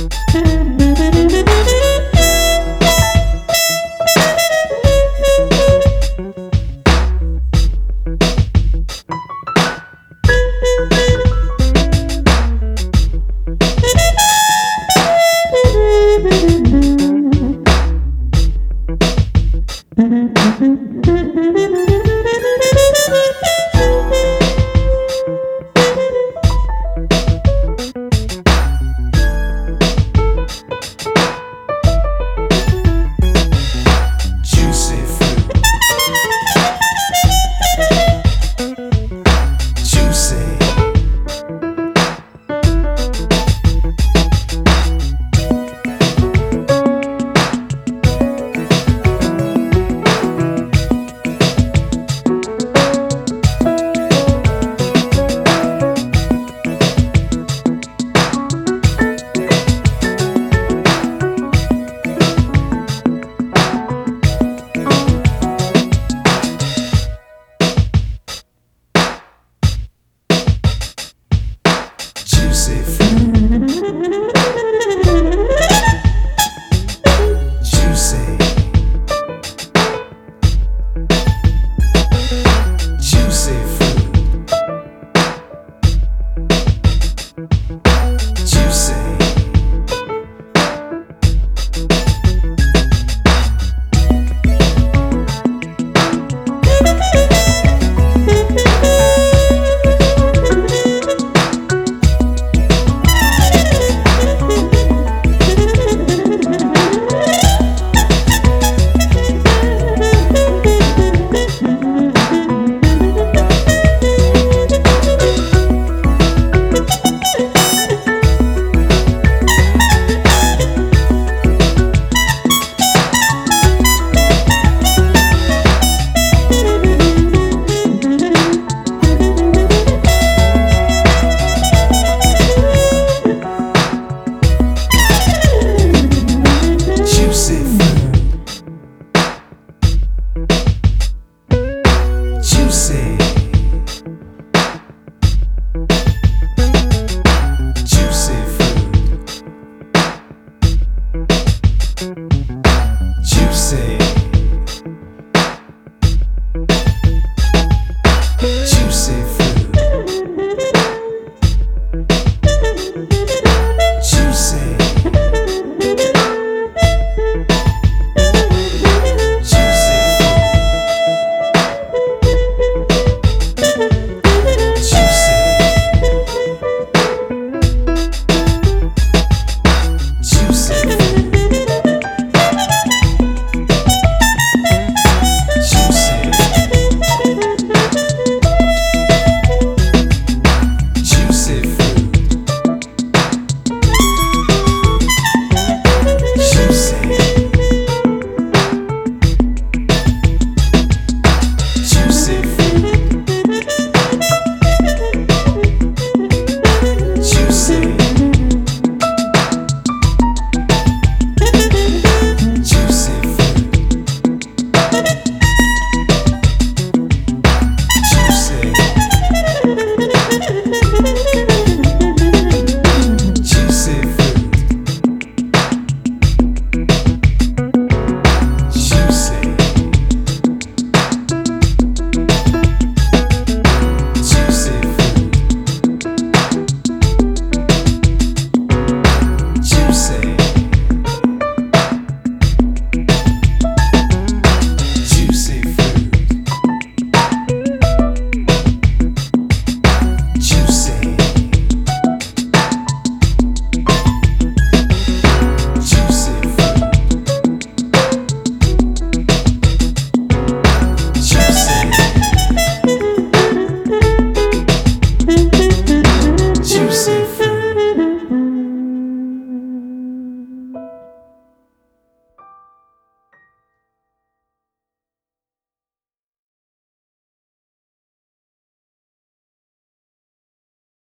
음.